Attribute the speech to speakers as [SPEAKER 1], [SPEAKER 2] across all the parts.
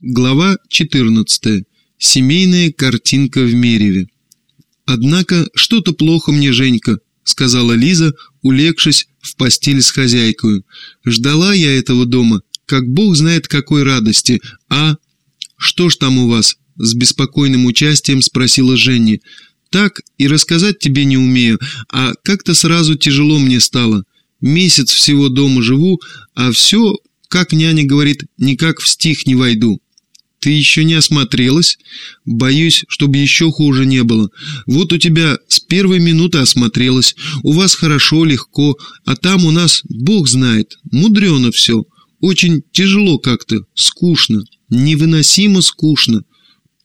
[SPEAKER 1] Глава 14. Семейная картинка в Мереве. «Однако что-то плохо мне, Женька», — сказала Лиза, улегшись в постель с хозяйкой. «Ждала я этого дома, как бог знает какой радости, а...» «Что ж там у вас?» — с беспокойным участием спросила Женни. «Так и рассказать тебе не умею, а как-то сразу тяжело мне стало. Месяц всего дома живу, а все, как няня говорит, никак в стих не войду». Ты еще не осмотрелась? Боюсь, чтобы еще хуже не было. Вот у тебя с первой минуты осмотрелась. У вас хорошо, легко, а там у нас, бог знает, мудрено все. Очень тяжело как-то, скучно, невыносимо скучно.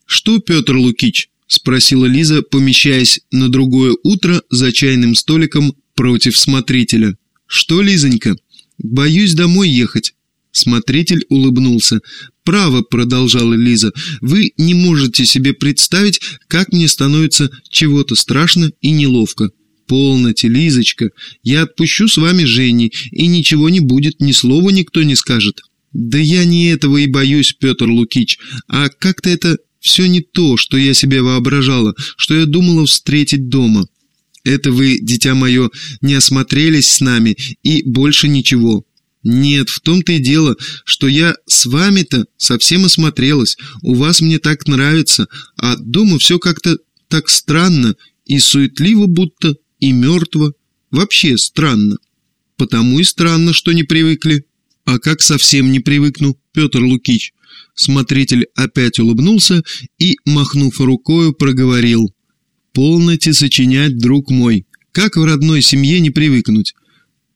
[SPEAKER 1] Что, Петр Лукич? Спросила Лиза, помещаясь на другое утро за чайным столиком против смотрителя. Что, Лизонька? Боюсь домой ехать. Смотритель улыбнулся. «Право», — продолжала Лиза, — «вы не можете себе представить, как мне становится чего-то страшно и неловко». «Полноте, Лизочка, я отпущу с вами Жени, и ничего не будет, ни слова никто не скажет». «Да я не этого и боюсь, Петр Лукич, а как-то это все не то, что я себе воображала, что я думала встретить дома». «Это вы, дитя мое, не осмотрелись с нами, и больше ничего». «Нет, в том-то и дело, что я с вами-то совсем осмотрелась, у вас мне так нравится, а дома все как-то так странно и суетливо будто, и мертво. Вообще странно. Потому и странно, что не привыкли». «А как совсем не привыкну, Петр Лукич?» Смотритель опять улыбнулся и, махнув рукою, проговорил. «Полноте сочинять, друг мой. Как в родной семье не привыкнуть?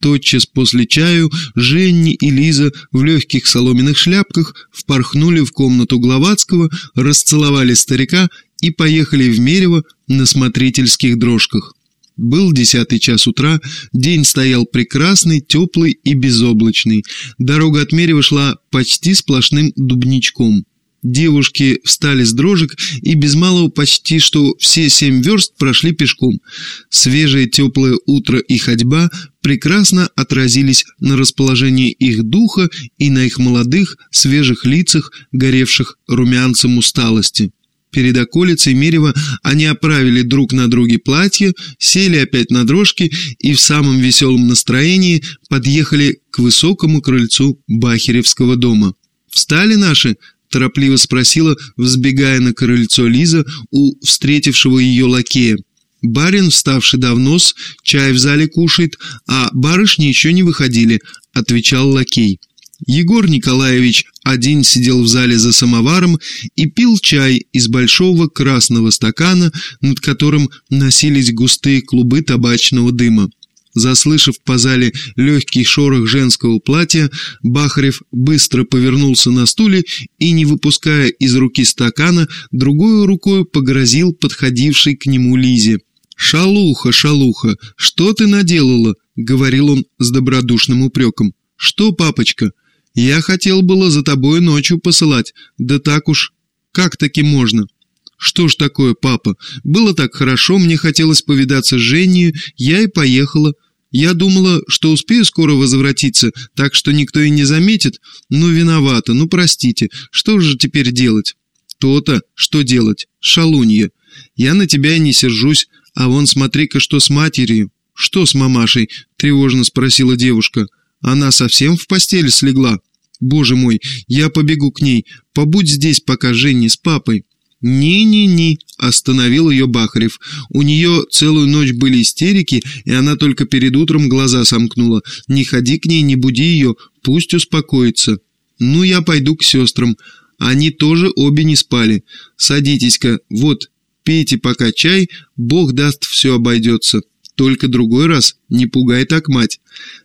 [SPEAKER 1] Тотчас после чаю Женни и Лиза в легких соломенных шляпках впорхнули в комнату Гловацкого, расцеловали старика и поехали в Мерево на смотрительских дрожках. Был десятый час утра, день стоял прекрасный, теплый и безоблачный. Дорога от Мерева шла почти сплошным дубничком. Девушки встали с дрожек и без малого почти что все семь верст прошли пешком. Свежее теплое утро и ходьба прекрасно отразились на расположении их духа и на их молодых, свежих лицах, горевших румянцем усталости. Перед околицей Мерева они оправили друг на друге платья, сели опять на дрожки и в самом веселом настроении подъехали к высокому крыльцу Бахеревского дома. «Встали наши?» – торопливо спросила, взбегая на крыльцо Лиза у встретившего ее лакея. «Барин, вставший давно, с чай в зале кушает, а барышни еще не выходили», – отвечал лакей. Егор Николаевич один сидел в зале за самоваром и пил чай из большого красного стакана, над которым носились густые клубы табачного дыма. Заслышав по зале легкий шорох женского платья, Бахарев быстро повернулся на стуле и, не выпуская из руки стакана, другой рукой погрозил подходившей к нему Лизе. «Шалуха, шалуха, что ты наделала?» — говорил он с добродушным упреком. «Что, папочка? Я хотел было за тобой ночью посылать, да так уж, как таки можно?» «Что ж такое, папа? Было так хорошо, мне хотелось повидаться с Женей, я и поехала. Я думала, что успею скоро возвратиться, так что никто и не заметит. Ну, виновата, ну, простите. Что же теперь делать?» «То-то, что делать? Шалунья. Я на тебя и не сержусь, а вон смотри-ка, что с матерью». «Что с мамашей?» – тревожно спросила девушка. «Она совсем в постель слегла?» «Боже мой, я побегу к ней. Побудь здесь пока Женни с папой». «Ни-ни-ни», – остановил ее Бахарев. У нее целую ночь были истерики, и она только перед утром глаза сомкнула. «Не ходи к ней, не буди ее, пусть успокоится». «Ну, я пойду к сестрам. Они тоже обе не спали. Садитесь-ка, вот, пейте пока чай, Бог даст, все обойдется. Только другой раз не пугай так мать».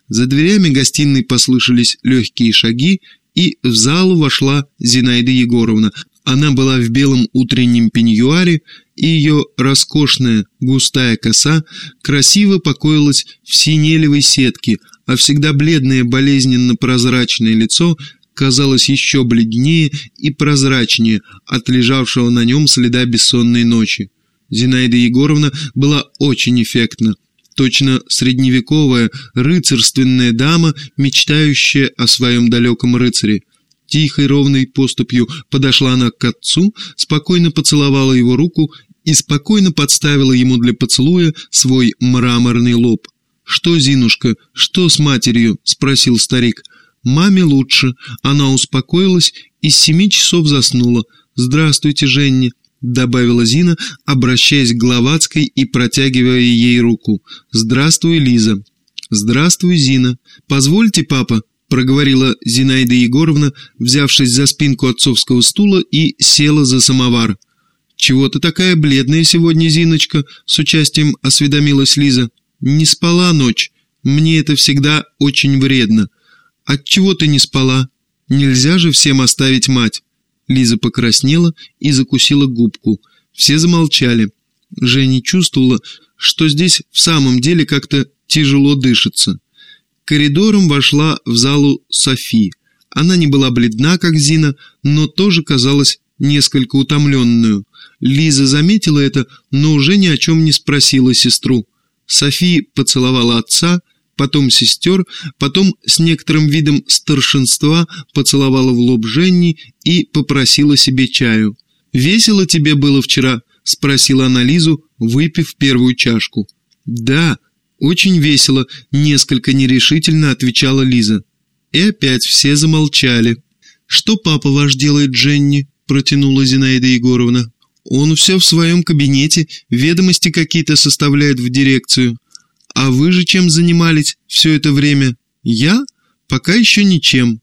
[SPEAKER 1] За дверями гостиной послышались легкие шаги, и в зал вошла Зинаида Егоровна, она была в белом утреннем пеньюаре, и ее роскошная густая коса красиво покоилась в синелевой сетке, а всегда бледное болезненно-прозрачное лицо казалось еще бледнее и прозрачнее от лежавшего на нем следа бессонной ночи. Зинаида Егоровна была очень эффектна. Точно средневековая рыцарственная дама, мечтающая о своем далеком рыцаре – Тихой ровной поступью подошла она к отцу, спокойно поцеловала его руку и спокойно подставила ему для поцелуя свой мраморный лоб. «Что, Зинушка, что с матерью?» – спросил старик. «Маме лучше». Она успокоилась и с семи часов заснула. «Здравствуйте, Женни», – добавила Зина, обращаясь к Гловацкой и протягивая ей руку. «Здравствуй, Лиза». «Здравствуй, Зина. Позвольте, папа», – проговорила Зинаида Егоровна, взявшись за спинку отцовского стула и села за самовар. «Чего ты такая бледная сегодня, Зиночка?» – с участием осведомилась Лиза. «Не спала ночь. Мне это всегда очень вредно. Отчего ты не спала? Нельзя же всем оставить мать». Лиза покраснела и закусила губку. Все замолчали. Женя чувствовала, что здесь в самом деле как-то тяжело дышится. Коридором вошла в залу Софи. Она не была бледна, как Зина, но тоже казалась несколько утомленную. Лиза заметила это, но уже ни о чем не спросила сестру. Софи поцеловала отца, потом сестер, потом с некоторым видом старшинства поцеловала в лоб Женни и попросила себе чаю. «Весело тебе было вчера?» – спросила она Лизу, выпив первую чашку. «Да, очень весело», – несколько нерешительно отвечала Лиза. И опять все замолчали. «Что папа ваш делает, Дженни?» – протянула Зинаида Егоровна. Он все в своем кабинете, ведомости какие-то составляет в дирекцию. А вы же чем занимались все это время? Я? Пока еще ничем.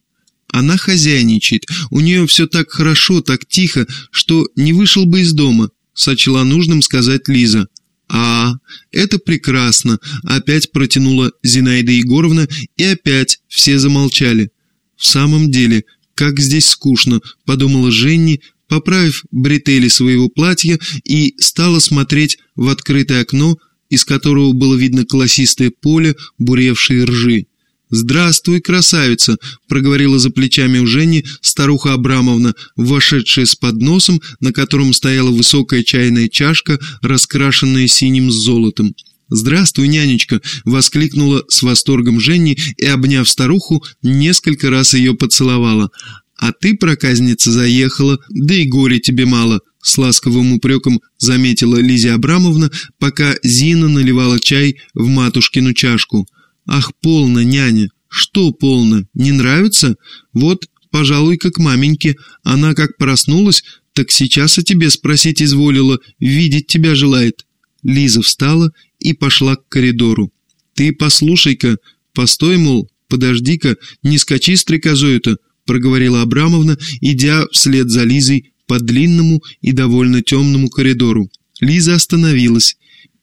[SPEAKER 1] Она хозяйничает. У нее все так хорошо, так тихо, что не вышел бы из дома, сочла нужным сказать Лиза. «А, это прекрасно!» – опять протянула Зинаида Егоровна, и опять все замолчали. «В самом деле, как здесь скучно!» – подумала Женни, поправив бретели своего платья, и стала смотреть в открытое окно, из которого было видно колосистое поле, буревшие ржи. «Здравствуй, красавица!» – проговорила за плечами у Жени старуха Абрамовна, вошедшая с подносом, на котором стояла высокая чайная чашка, раскрашенная синим с золотом. «Здравствуй, нянечка!» – воскликнула с восторгом Женни и, обняв старуху, несколько раз ее поцеловала. «А ты, проказница, заехала, да и горе тебе мало», — с ласковым упреком заметила Лизия Абрамовна, пока Зина наливала чай в матушкину чашку. «Ах, полно, няня! Что полно? Не нравится? Вот, пожалуй, как маменьке. Она как проснулась, так сейчас о тебе спросить изволила, видеть тебя желает». Лиза встала и пошла к коридору. «Ты послушай-ка, постой, мол, подожди-ка, не скачи стрекозою-то, проговорила Абрамовна, идя вслед за Лизой по длинному и довольно темному коридору. Лиза остановилась.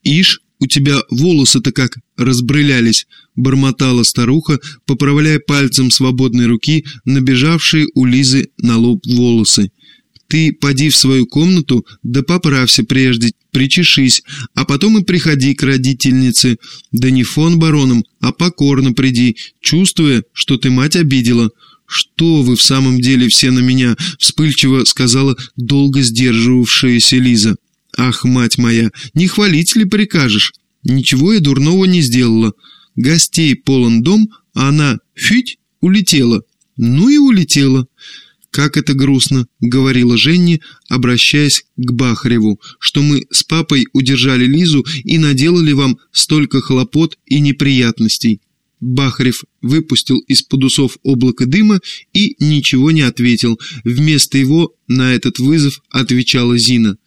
[SPEAKER 1] «Ишь, у тебя волосы-то как разбрылялись», — бормотала старуха, поправляя пальцем свободной руки набежавшие у Лизы на лоб волосы. «Ты поди в свою комнату, да поправься прежде, причешись, а потом и приходи к родительнице. Да не фон бароном, а покорно приди, чувствуя, что ты мать обидела. «Что вы в самом деле все на меня?» — вспыльчиво сказала долго сдерживавшаяся Лиза. «Ах, мать моя, не хвалить ли прикажешь? Ничего я дурного не сделала. Гостей полон дом, а она, фить, улетела. Ну и улетела». «Как это грустно», — говорила Женни, обращаясь к Бахареву, «что мы с папой удержали Лизу и наделали вам столько хлопот и неприятностей. Бахарев выпустил из-под усов облако дыма и ничего не ответил. Вместо его на этот вызов отвечала Зина.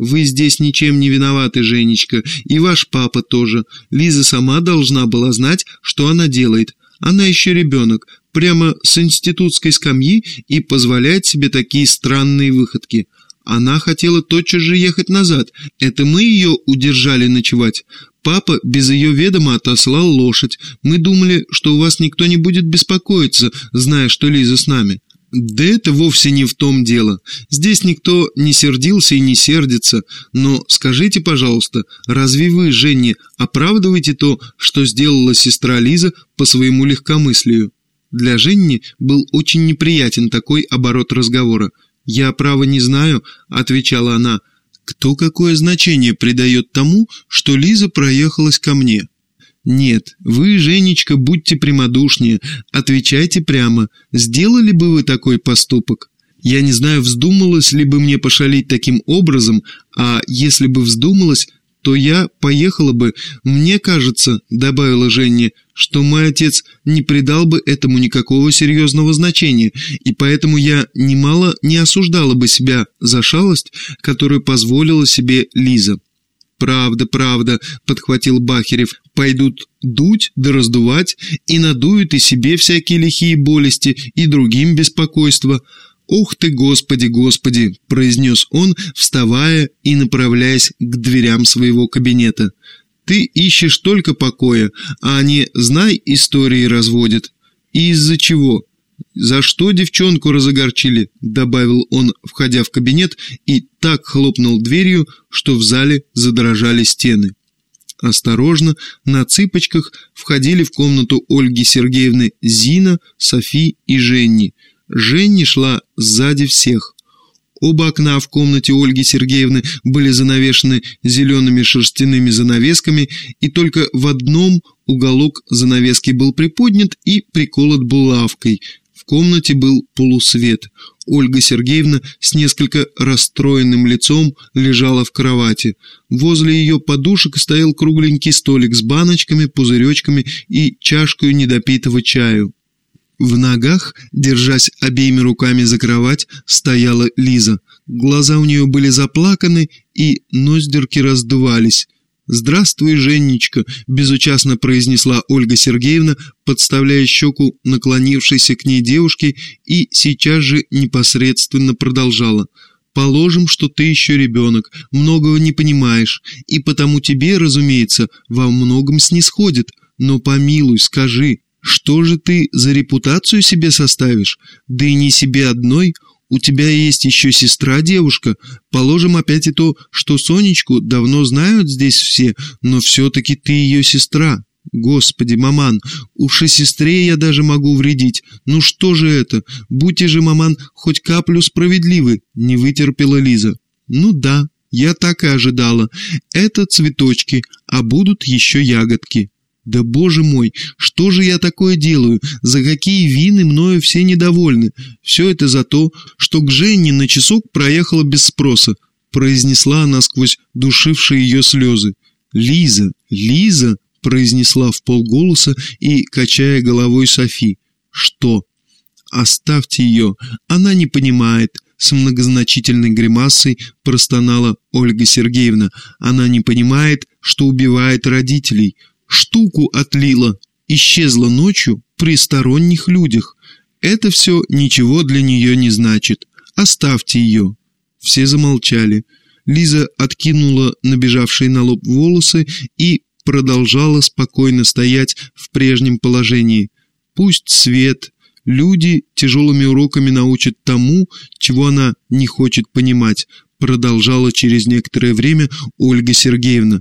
[SPEAKER 1] «Вы здесь ничем не виноваты, Женечка, и ваш папа тоже. Лиза сама должна была знать, что она делает. Она еще ребенок, прямо с институтской скамьи и позволяет себе такие странные выходки. Она хотела тотчас же ехать назад. Это мы ее удержали ночевать. Папа без ее ведома отослал лошадь. Мы думали, что у вас никто не будет беспокоиться, зная, что Лиза с нами. Да это вовсе не в том дело. Здесь никто не сердился и не сердится. Но скажите, пожалуйста, разве вы, Женни, оправдываете то, что сделала сестра Лиза по своему легкомыслию? Для Женни был очень неприятен такой оборот разговора. «Я, право, не знаю», — отвечала она, — кто какое значение придает тому, что Лиза проехалась ко мне? Нет, вы, Женечка, будьте прямодушнее, отвечайте прямо, сделали бы вы такой поступок? Я не знаю, вздумалось ли бы мне пошалить таким образом, а если бы вздумалось, то я поехала бы. Мне кажется, — добавила Женя, — что мой отец не придал бы этому никакого серьезного значения, и поэтому я немало не осуждала бы себя за шалость, которую позволила себе Лиза. «Правда, правда», — подхватил Бахерев, — «пойдут дуть да раздувать, и надуют и себе всякие лихие болести, и другим беспокойства». «Ух ты, Господи, Господи!» – произнес он, вставая и направляясь к дверям своего кабинета. «Ты ищешь только покоя, а они, знай, истории разводят. И из-за чего?» «За что девчонку разогорчили?» – добавил он, входя в кабинет, и так хлопнул дверью, что в зале задрожали стены. Осторожно, на цыпочках входили в комнату Ольги Сергеевны Зина, Софи и Женни – Женни шла сзади всех. Оба окна в комнате Ольги Сергеевны были занавешены зелеными шерстяными занавесками, и только в одном уголок занавески был приподнят и приколот булавкой. Комнате был полусвет. Ольга Сергеевна с несколько расстроенным лицом лежала в кровати. Возле ее подушек стоял кругленький столик с баночками, пузыречками и чашкой недопитого чаю. В ногах, держась обеими руками за кровать, стояла Лиза. Глаза у нее были заплаканы, и ноздерки раздувались. «Здравствуй, Женечка», – безучастно произнесла Ольга Сергеевна, подставляя щеку наклонившейся к ней девушке, и сейчас же непосредственно продолжала. «Положим, что ты еще ребенок, многого не понимаешь, и потому тебе, разумеется, во многом снисходит, но помилуй, скажи, что же ты за репутацию себе составишь? Да и не себе одной. У тебя есть еще сестра-девушка. Положим опять и то, что Сонечку давно знают здесь все, но все-таки ты ее сестра. Господи, маман, уж и сестре я даже могу вредить. Ну что же это? Будьте же, маман, хоть каплю справедливы, не вытерпела Лиза. Ну да, я так и ожидала. Это цветочки, а будут еще ягодки. Да боже мой, что же я такое делаю? За какие вины мною все недовольны? Все это за то, что к Жене на часок проехала без спроса, произнесла она сквозь душившие ее слезы. Лиза, Лиза, произнесла в полголоса и, качая головой Софи. Что? Оставьте ее, она не понимает. С многозначительной гримасой простонала Ольга Сергеевна. Она не понимает, что убивает родителей штуку отлила, исчезла ночью при сторонних людях. Это все ничего для нее не значит. Оставьте ее». Все замолчали. Лиза откинула набежавшие на лоб волосы и продолжала спокойно стоять в прежнем положении. Пусть свет, люди тяжелыми уроками научат тому, чего она не хочет понимать, продолжала через некоторое время Ольга Сергеевна.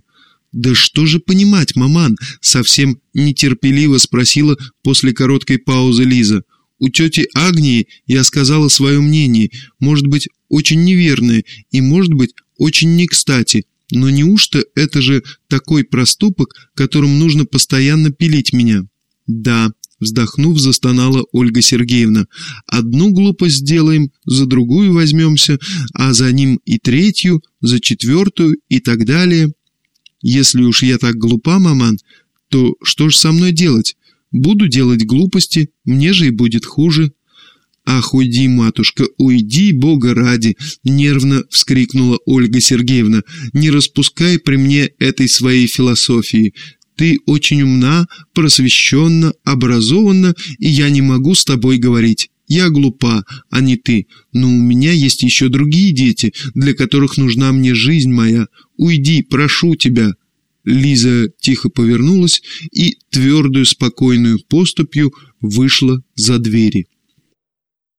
[SPEAKER 1] «Да что же понимать, маман?» — совсем нетерпеливо спросила после короткой паузы Лиза. «У тети Агнии я сказала свое мнение, может быть, очень неверное и, может быть, очень не кстати. Но неужто это же такой проступок, которым нужно постоянно пилить меня?» «Да», — вздохнув, застонала Ольга Сергеевна. «Одну глупость сделаем, за другую возьмемся, а за ним и третью, за четвертую и так далее». Если уж я так глупа, маман, то что ж со мной делать? Буду делать глупости, мне же и будет хуже». «Ах, уйди, матушка, уйди, бога ради!» — нервно вскрикнула Ольга Сергеевна. «Не распускай при мне этой своей философии. Ты очень умна, просвещенна, образована, и я не могу с тобой говорить. Я глупа, а не ты, но у меня есть еще другие дети, для которых нужна мне жизнь моя. Уйди, прошу тебя». Лиза тихо повернулась и твердую спокойную поступью вышла за двери.